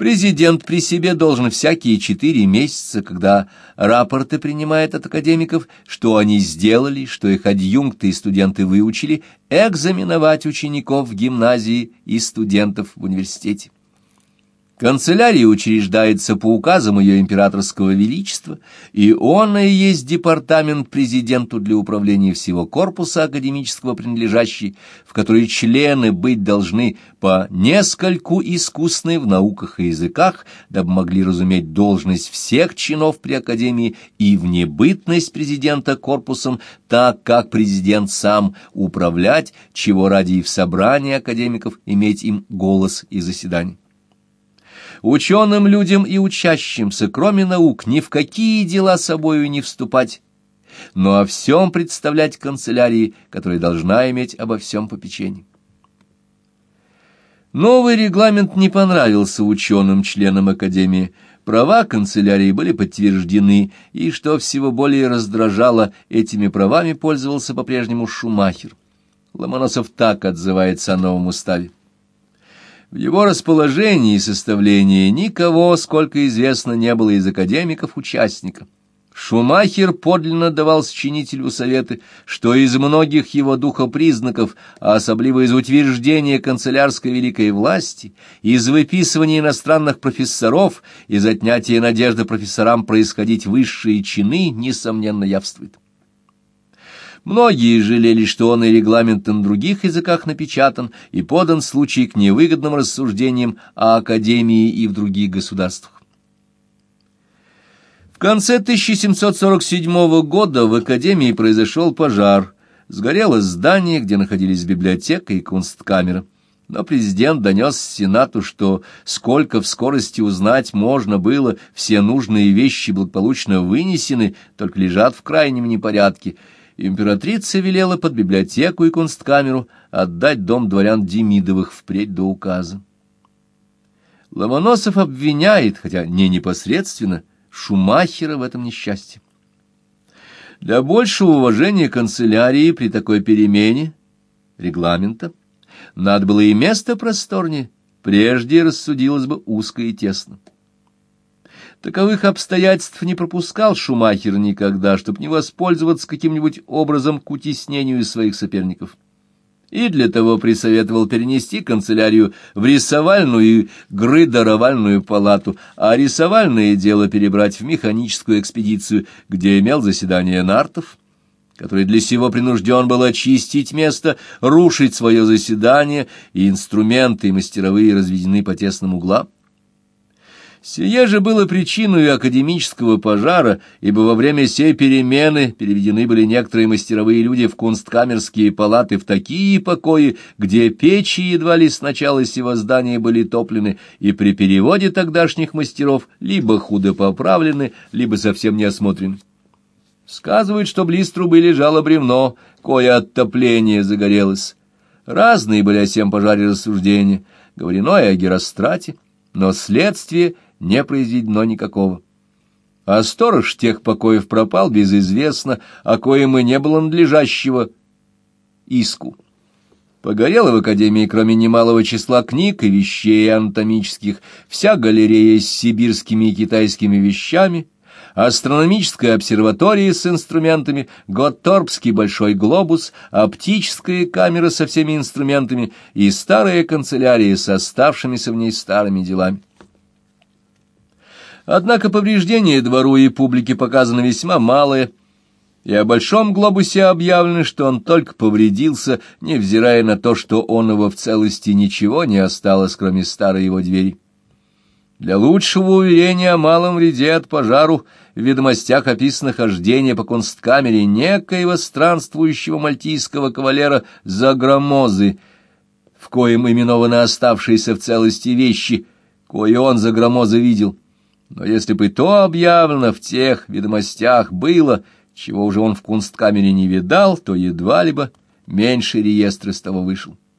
Президент при себе должен всякие четыре месяца, когда рапорты принимает от академиков, что они сделали, что их адъюнкты и студенты выучили, экзаменовать учеников в гимназии и студентов в университете. Канцелярия учреждается по указам ее императорского величества, и он и есть департамент президенту для управления всего корпуса академического принадлежащий, в который члены быть должны по нескольку искусны в науках и языках, дабы могли разуметь должность всех чинов при академии и внебытность президента корпусом, так как президент сам управлять, чего ради и в собрании академиков иметь им голос и заседание. Ученым людям и учащимся, кроме наук, ни в какие дела собою не вступать, но о всем представлять канцелярии, которая должна иметь обо всем попечение. Новый регламент не понравился ученым-членам Академии. Права канцелярии были подтверждены, и, что всего более раздражало, этими правами пользовался по-прежнему Шумахер. Ломоносов так отзывается о новом уставе. В его расположении и составлении никого, сколько известно, не было из академиков участников. Шумахер подлинно давал сочинителю советы, что из многих его духопризнаков, а особливо из утверждения канцелярской великой власти, из выписывания иностранных профессоров, из отнятия надежды профессорам происходить высшие чины, несомненно явствует. Многие жалели, что он и регламент на других языках напечатан и подан случай к невыгодным рассуждениям о Академии и в других государствах. В конце 1747 года в Академии произошел пожар. Сгорело здание, где находились библиотека и кунсткамера. Но президент донес Сенату, что сколько в скорости узнать можно было, все нужные вещи благополучно вынесены, только лежат в крайнем непорядке — императрица велела под библиотеку и кунсткамеру отдать дом дворян Демидовых впредь до указа. Ломоносов обвиняет, хотя не непосредственно, Шумахера в этом несчастье. Для большего уважения канцелярии при такой перемене регламента надо было и место просторнее, прежде рассудилось бы узко и тесно. Таковых обстоятельств не пропускал Шумахер никогда, чтобы не воспользоваться каким-нибудь образом к утеснению своих соперников. И для того присоветовал перенести канцелярию в рисовальную и грыдоровальную палату, а рисовальное дело перебрать в механическую экспедицию, где имел заседание нартов, который для сего принужден был очистить место, рушить свое заседание, и инструменты и мастеровые разведены по тесным углам. Сие же было причиной академического пожара, ибо во время сей перемены переведены были некоторые мастеровые люди в кунсткамерские палаты в такие покои, где печи едва ли с начала сего здания были топлены, и при переводе тогдашних мастеров либо худо поправлены, либо совсем не осмотрены. Сказывают, что близ трубы лежало бревно, кое оттопление загорелось. Разные были о сем пожаре рассуждения, говорено и о Герострате, но следствие — не произведено никакого. А сторож тех покоев пропал безызвестно, о коем и не было надлежащего иску. Погорела в Академии, кроме немалого числа книг и вещей анатомических, вся галерея с сибирскими и китайскими вещами, астрономическая обсерватория с инструментами, Готторпский большой глобус, оптическая камера со всеми инструментами и старая канцелярия с оставшимися в ней старыми делами. Однако повреждения двору и публике показаны весьма малые, и о большом глобусе объявлено, что он только повредился, невзирая на то, что он его в целости ничего не осталось, кроме старой его двери. Для лучшего уверения о малом вреде от пожару в ведомостях описано хождение по кунсткамере некоего странствующего мальтийского кавалера Загромозы, в коем именованы оставшиеся в целости вещи, кое он Загромоза видел — но если бы то объявлено в тех ведомостях было, чего уже он в кунсткамере не видал, то едва ли бы меньше реестр из того вышел.